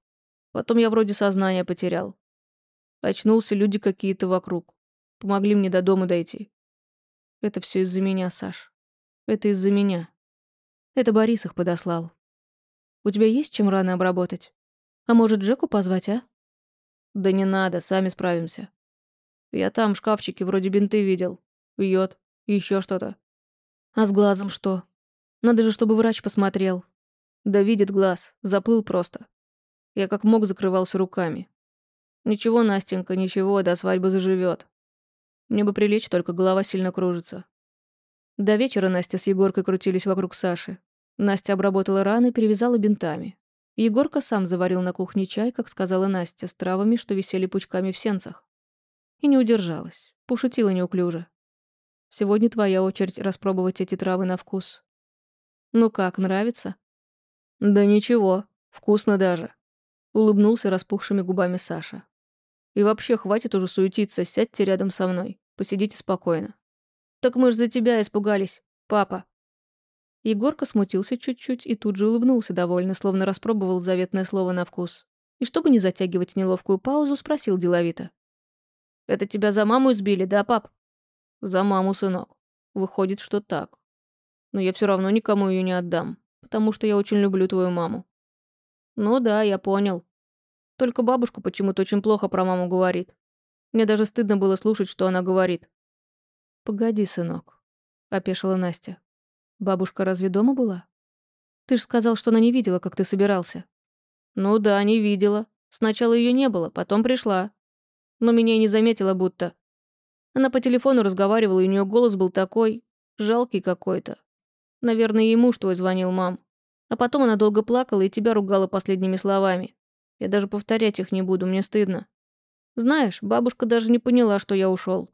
Потом я вроде сознание потерял. Очнулся люди какие-то вокруг. Помогли мне до дома дойти. Это все из-за меня, Саш. Это из-за меня. Это Борис их подослал. У тебя есть чем раны обработать? А может, Джеку позвать, а? Да не надо, сами справимся. Я там в шкафчике вроде бинты видел. Йод. еще что-то. А с глазом что? Надо же, чтобы врач посмотрел. Да видит глаз. Заплыл просто. Я как мог закрывался руками. Ничего, Настенька, ничего, до свадьбы заживет. Мне бы прилечь, только голова сильно кружится. До вечера Настя с Егоркой крутились вокруг Саши. Настя обработала раны, перевязала бинтами. Егорка сам заварил на кухне чай, как сказала Настя, с травами, что висели пучками в сенцах. И не удержалась. Пошутила неуклюже. «Сегодня твоя очередь распробовать эти травы на вкус». «Ну как, нравится?» «Да ничего, вкусно даже», — улыбнулся распухшими губами Саша. «И вообще, хватит уже суетиться, сядьте рядом со мной, посидите спокойно. «Так мы ж за тебя испугались, папа». Егорка смутился чуть-чуть и тут же улыбнулся довольно, словно распробовал заветное слово на вкус. И чтобы не затягивать неловкую паузу, спросил деловито. «Это тебя за маму избили, да, пап?» «За маму, сынок. Выходит, что так. Но я все равно никому ее не отдам, потому что я очень люблю твою маму». «Ну да, я понял. Только бабушка почему-то очень плохо про маму говорит. Мне даже стыдно было слушать, что она говорит. «Погоди, сынок, — опешила Настя. «Бабушка разве дома была? Ты ж сказал, что она не видела, как ты собирался». «Ну да, не видела. Сначала ее не было, потом пришла. Но меня и не заметила будто. Она по телефону разговаривала, и у нее голос был такой, жалкий какой-то. Наверное, ей муж твой звонил, мам. А потом она долго плакала и тебя ругала последними словами. Я даже повторять их не буду, мне стыдно. Знаешь, бабушка даже не поняла, что я ушел.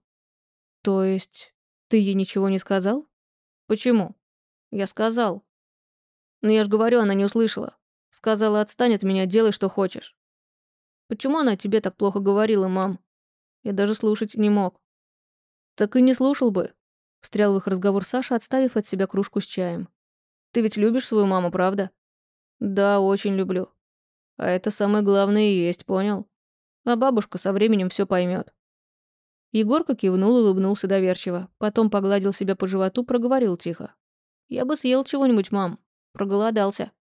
То есть, ты ей ничего не сказал? Почему? Я сказал. Но я ж говорю, она не услышала. Сказала, отстань от меня, делай, что хочешь. Почему она тебе так плохо говорила, мам? Я даже слушать не мог. Так и не слушал бы. Встрял в их разговор Саша, отставив от себя кружку с чаем. Ты ведь любишь свою маму, правда? Да, очень люблю. А это самое главное и есть, понял? А бабушка со временем все поймет. Егорка кивнул и улыбнулся доверчиво. Потом погладил себя по животу, проговорил тихо. «Я бы съел чего-нибудь, мам. Проголодался».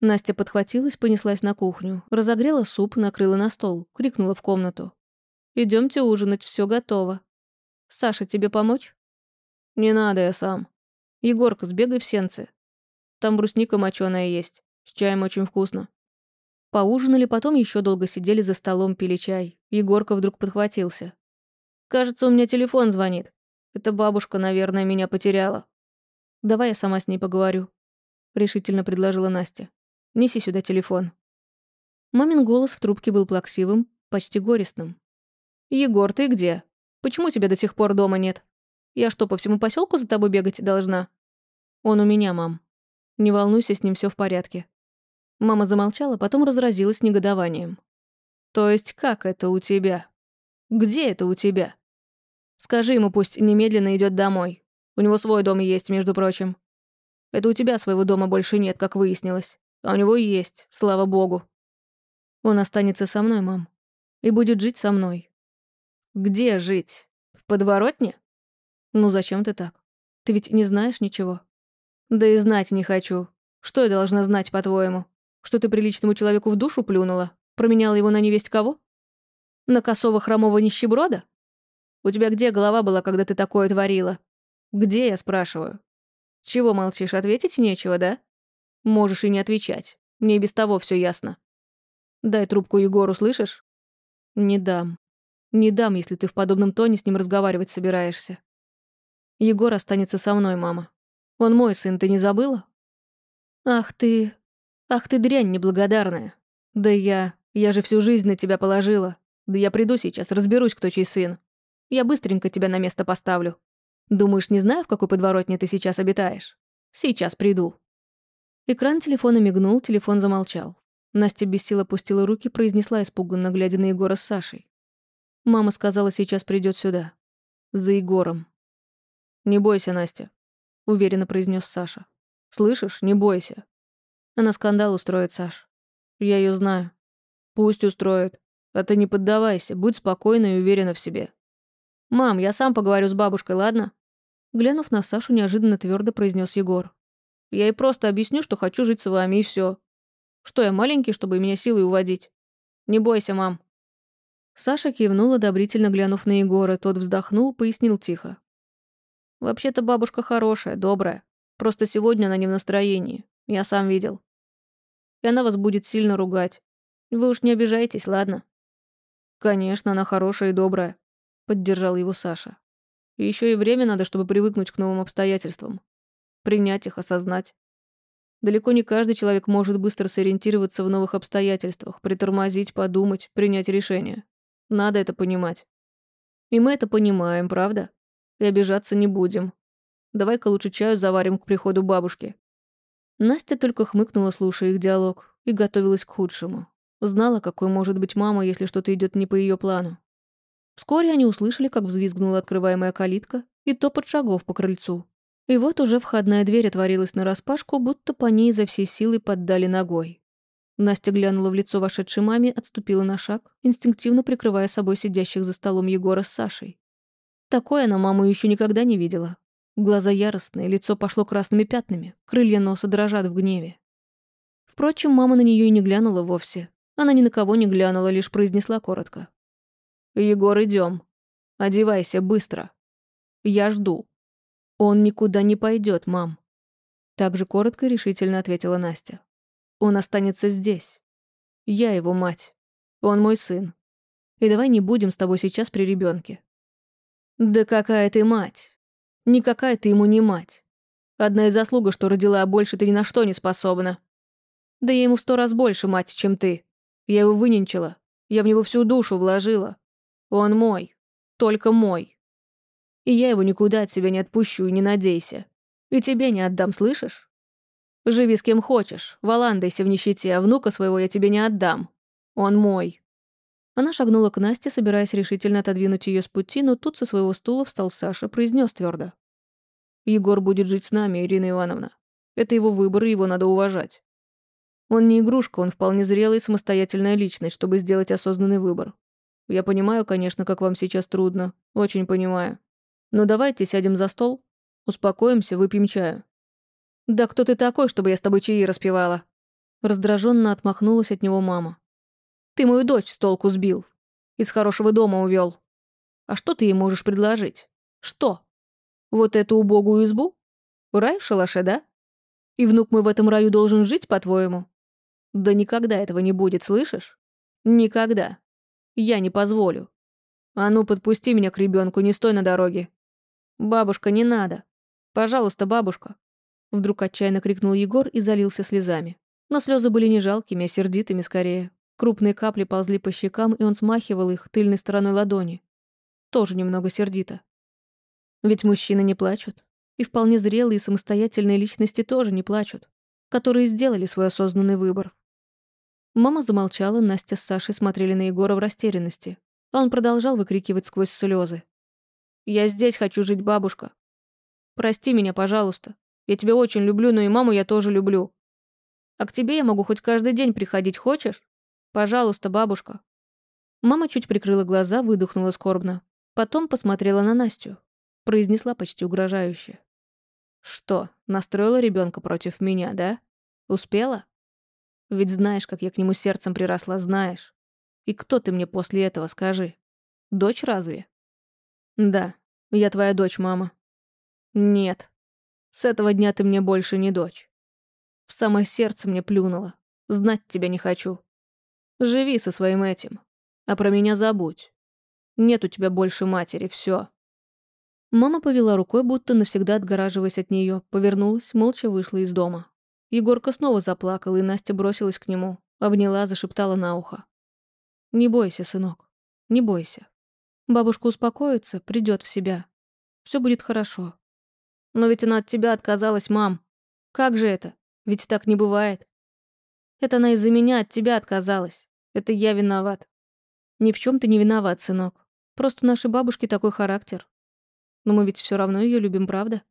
Настя подхватилась, понеслась на кухню, разогрела суп, накрыла на стол, крикнула в комнату. Идемте ужинать, все готово. Саша, тебе помочь?» «Не надо, я сам. Егорка, сбегай в сенцы. Там брусника моченая есть. С чаем очень вкусно». Поужинали, потом еще долго сидели за столом, пили чай. Егорка вдруг подхватился. «Кажется, у меня телефон звонит. Это бабушка, наверное, меня потеряла». «Давай я сама с ней поговорю», — решительно предложила Настя. «Неси сюда телефон». Мамин голос в трубке был плаксивым, почти горестным. «Егор, ты где? Почему тебя до сих пор дома нет? Я что, по всему поселку за тобой бегать должна?» «Он у меня, мам. Не волнуйся, с ним все в порядке». Мама замолчала, потом разразилась негодованием. «То есть как это у тебя? Где это у тебя? Скажи ему, пусть немедленно идет домой. У него свой дом есть, между прочим. Это у тебя своего дома больше нет, как выяснилось. А у него есть, слава богу. Он останется со мной, мам. И будет жить со мной. Где жить? В подворотне? Ну зачем ты так? Ты ведь не знаешь ничего. Да и знать не хочу. Что я должна знать, по-твоему? Что ты приличному человеку в душу плюнула? Променяла его на невесть кого? На косого хромого нищеброда? У тебя где голова была, когда ты такое творила? Где, я спрашиваю? Чего молчишь, ответить нечего, да? Можешь и не отвечать. Мне без того все ясно. Дай трубку Егору, слышишь? Не дам. Не дам, если ты в подобном тоне с ним разговаривать собираешься. Егор останется со мной, мама. Он мой сын, ты не забыла? Ах ты... Ах ты дрянь неблагодарная. Да я... Я же всю жизнь на тебя положила. Да я приду сейчас, разберусь, кто чей сын. Я быстренько тебя на место поставлю. Думаешь, не знаю, в какой подворотне ты сейчас обитаешь? Сейчас приду». Экран телефона мигнул, телефон замолчал. Настя без сил опустила руки, произнесла испуганно, глядя на Егора с Сашей. «Мама сказала, сейчас придет сюда. За Егором». «Не бойся, Настя», — уверенно произнес Саша. «Слышишь, не бойся. Она скандал устроит, Саш. Я ее знаю. Пусть устроит. А ты не поддавайся, будь спокойна и уверена в себе. Мам, я сам поговорю с бабушкой, ладно? Глянув на Сашу, неожиданно твердо произнес Егор. Я ей просто объясню, что хочу жить с вами, и все. Что я маленький, чтобы меня силой уводить? Не бойся, мам. Саша кивнул, одобрительно глянув на Егора. Тот вздохнул, пояснил тихо. «Вообще-то бабушка хорошая, добрая. Просто сегодня она не в настроении. Я сам видел. И она вас будет сильно ругать. Вы уж не обижайтесь, ладно?» «Конечно, она хорошая и добрая», — поддержал его Саша. И еще и время надо, чтобы привыкнуть к новым обстоятельствам. Принять их, осознать. Далеко не каждый человек может быстро сориентироваться в новых обстоятельствах, притормозить, подумать, принять решение. Надо это понимать. И мы это понимаем, правда? И обижаться не будем. Давай-ка лучше чаю заварим к приходу бабушки. Настя только хмыкнула, слушая их диалог, и готовилась к худшему. Знала, какой может быть мама, если что-то идет не по ее плану. Вскоре они услышали, как взвизгнула открываемая калитка и топот шагов по крыльцу. И вот уже входная дверь отворилась нараспашку, будто по ней за всей силы поддали ногой. Настя глянула в лицо вошедшей маме, отступила на шаг, инстинктивно прикрывая собой сидящих за столом Егора с Сашей. Такое она маму еще никогда не видела. Глаза яростные, лицо пошло красными пятнами, крылья носа дрожат в гневе. Впрочем, мама на нее и не глянула вовсе. Она ни на кого не глянула, лишь произнесла коротко. «Егор, идем. Одевайся быстро. Я жду». Он никуда не пойдет, мам. Так же коротко и решительно ответила Настя. Он останется здесь. Я его мать. Он мой сын. И давай не будем с тобой сейчас при ребенке. Да какая ты мать? Никакая ты ему не мать. Одна из заслуга, что родила, а больше ты ни на что не способна. Да я ему в сто раз больше мать, чем ты. Я его выненчила. Я в него всю душу вложила. Он мой. Только мой. И я его никуда от себя не отпущу и не надейся. И тебе не отдам, слышишь? Живи с кем хочешь, валандайся в нищете, а внука своего я тебе не отдам. Он мой». Она шагнула к Насте, собираясь решительно отодвинуть ее с пути, но тут со своего стула встал Саша, произнес твердо: «Егор будет жить с нами, Ирина Ивановна. Это его выбор, и его надо уважать. Он не игрушка, он вполне зрелая и самостоятельная личность, чтобы сделать осознанный выбор. Я понимаю, конечно, как вам сейчас трудно. Очень понимаю. Но давайте сядем за стол, успокоимся, выпьем чаю. «Да кто ты такой, чтобы я с тобой чаи распевала?» Раздраженно отмахнулась от него мама. «Ты мою дочь с толку сбил. Из хорошего дома увел. А что ты ей можешь предложить? Что? Вот эту убогую избу? Рай в шалаше, да? И внук мой в этом раю должен жить, по-твоему? Да никогда этого не будет, слышишь? Никогда. Я не позволю. А ну, подпусти меня к ребенку, не стой на дороге. Бабушка, не надо. Пожалуйста, бабушка. Вдруг отчаянно крикнул Егор и залился слезами. Но слезы были не жалкими, а сердитыми скорее. Крупные капли ползли по щекам, и он смахивал их тыльной стороной ладони. Тоже немного сердито. Ведь мужчины не плачут. И вполне зрелые и самостоятельные личности тоже не плачут. Которые сделали свой осознанный выбор. Мама замолчала, Настя с Сашей смотрели на Егора в растерянности. А он продолжал выкрикивать сквозь слезы. «Я здесь хочу жить, бабушка. Прости меня, пожалуйста. Я тебя очень люблю, но и маму я тоже люблю. А к тебе я могу хоть каждый день приходить, хочешь? Пожалуйста, бабушка». Мама чуть прикрыла глаза, выдохнула скорбно. Потом посмотрела на Настю. Произнесла почти угрожающе. «Что, настроила ребенка против меня, да? Успела?» Ведь знаешь, как я к нему сердцем приросла, знаешь. И кто ты мне после этого, скажи? Дочь разве? Да, я твоя дочь, мама. Нет. С этого дня ты мне больше не дочь. В самое сердце мне плюнуло. Знать тебя не хочу. Живи со своим этим. А про меня забудь. Нет у тебя больше матери, все. Мама повела рукой, будто навсегда отгораживаясь от нее, повернулась, молча вышла из дома. Егорка снова заплакал, и Настя бросилась к нему, обняла, зашептала на ухо. «Не бойся, сынок, не бойся. Бабушка успокоится, придет в себя. Все будет хорошо. Но ведь она от тебя отказалась, мам. Как же это? Ведь так не бывает. Это она из-за меня от тебя отказалась. Это я виноват. Ни в чем ты не виноват, сынок. Просто у нашей бабушки такой характер. Но мы ведь все равно ее любим, правда?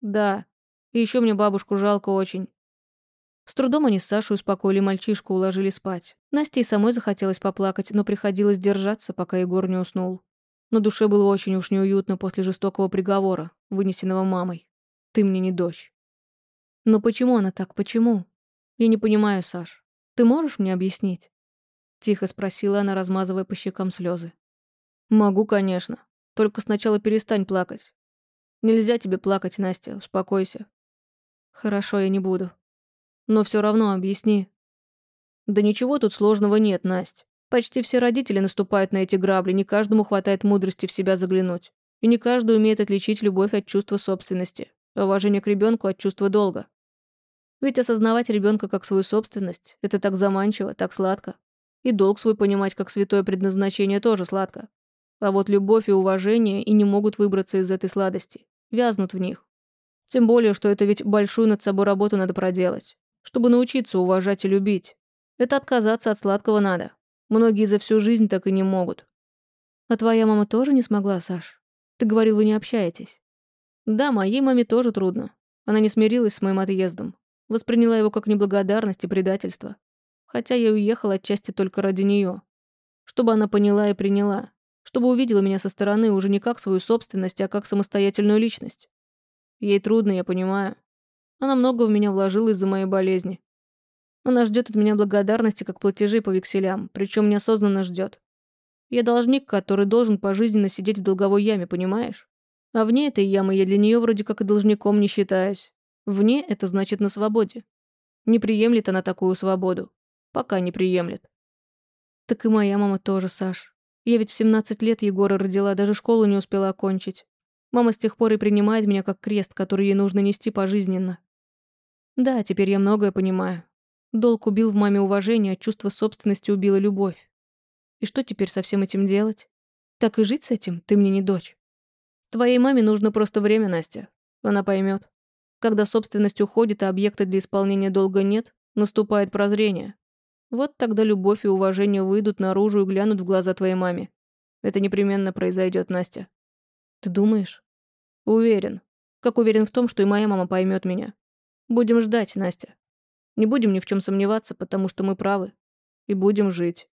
Да, и еще мне бабушку жалко очень. С трудом они с Сашей успокоили мальчишку, уложили спать. Насте и самой захотелось поплакать, но приходилось держаться, пока Егор не уснул. На душе было очень уж неуютно после жестокого приговора, вынесенного мамой. «Ты мне не дочь». «Но почему она так? Почему?» «Я не понимаю, Саш. Ты можешь мне объяснить?» Тихо спросила она, размазывая по щекам слезы. «Могу, конечно. Только сначала перестань плакать. Нельзя тебе плакать, Настя, успокойся. Хорошо, я не буду. Но все равно объясни. Да ничего тут сложного нет, Насть. Почти все родители наступают на эти грабли, не каждому хватает мудрости в себя заглянуть. И не каждый умеет отличить любовь от чувства собственности, а уважение к ребенку от чувства долга. Ведь осознавать ребенка как свою собственность – это так заманчиво, так сладко. И долг свой понимать как святое предназначение тоже сладко. А вот любовь и уважение и не могут выбраться из этой сладости, вязнут в них. Тем более, что это ведь большую над собой работу надо проделать. Чтобы научиться уважать и любить. Это отказаться от сладкого надо. Многие за всю жизнь так и не могут. А твоя мама тоже не смогла, Саш? Ты говорил, вы не общаетесь. Да, моей маме тоже трудно. Она не смирилась с моим отъездом. Восприняла его как неблагодарность и предательство. Хотя я уехал отчасти только ради нее. Чтобы она поняла и приняла. Чтобы увидела меня со стороны уже не как свою собственность, а как самостоятельную личность. Ей трудно, я понимаю. Она много в меня вложила из-за моей болезни. Она ждет от меня благодарности, как платежи по векселям, причем неосознанно ждет. Я должник, который должен пожизненно сидеть в долговой яме, понимаешь? А вне этой ямы я для нее вроде как и должником не считаюсь. Вне это значит на свободе. Не приемлет она такую свободу. Пока не приемлет. Так и моя мама тоже, Саш. Я ведь в 17 лет Егора родила, даже школу не успела окончить. Мама с тех пор и принимает меня как крест, который ей нужно нести пожизненно. Да, теперь я многое понимаю. Долг убил в маме уважение, а чувство собственности убило любовь. И что теперь со всем этим делать? Так и жить с этим? Ты мне не дочь. Твоей маме нужно просто время, Настя. Она поймет. Когда собственность уходит, а объекта для исполнения долга нет, наступает прозрение. Вот тогда любовь и уважение выйдут наружу и глянут в глаза твоей маме. Это непременно произойдет, Настя. Ты думаешь? Уверен. Как уверен в том, что и моя мама поймет меня. Будем ждать, Настя. Не будем ни в чем сомневаться, потому что мы правы. И будем жить.